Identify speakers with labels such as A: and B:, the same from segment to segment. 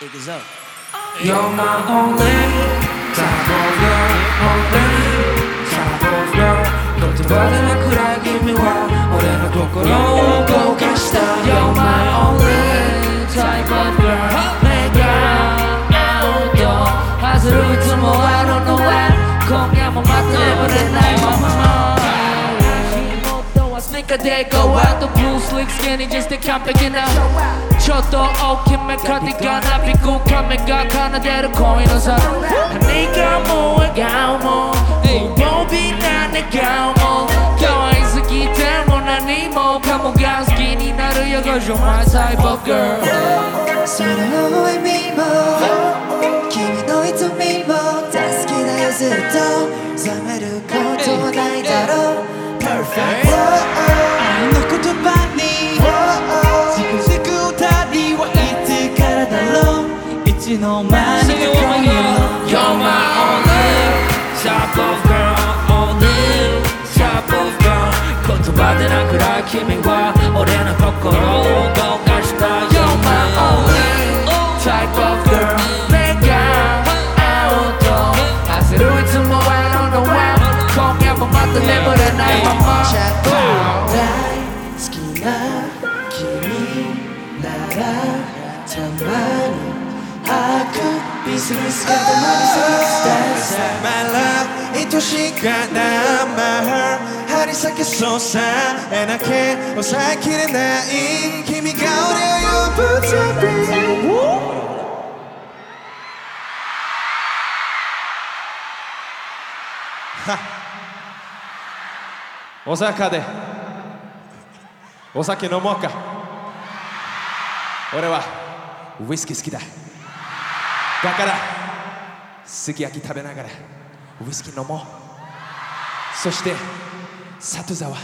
A: It goes up.
B: You're my only type of girl, only type of girl. 너좀 받아라 그래 give me one. 올해는 거꾸로 go gangsta. You're my only type of girl, 내가 outdoor. 하수를 틈어 I don't know where. 공연 못 맞춰버린 나의 맘. Sneaker day go out the blue slick skinny just to come back in out. 저도 옷 김에 cardigan カーディガンなびく髪が奏でる恋のさ何かも笑顔も無防備な寝顔も可愛すぎても何もかもが好きになるよ。Cause you're my type of girl
C: その意味も君の瞳も大好きだよずっと。冷めること you know my nigga come here
B: You're my only type of girl only type of girl 고통받은 한 그랄 기민과 오래는 거꾸로 오고 싶다 You're my only type of girl 내가 아웃도 아스루이 tomorrow I don't know why 공약만 맞던 내 머리
C: 나의 맘마 Check out 나의 스키나 기미 나라 참아 する姿まで探さ
D: My love 愛しかな My heart 張り裂けそうさ And I can't 抑えきれない君が俺を呼ぶたび大阪でお酒飲もうか。俺はウイスキー好きだ。だからすき焼き食べながらウイスキー飲もう。そして里沢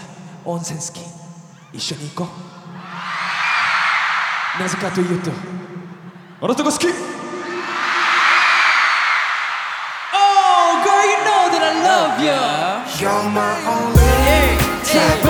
D: 温泉好き一緒に行こう。なぜかというとあのとこ好き。
B: Oh girl you know that I love you.
C: You're my only type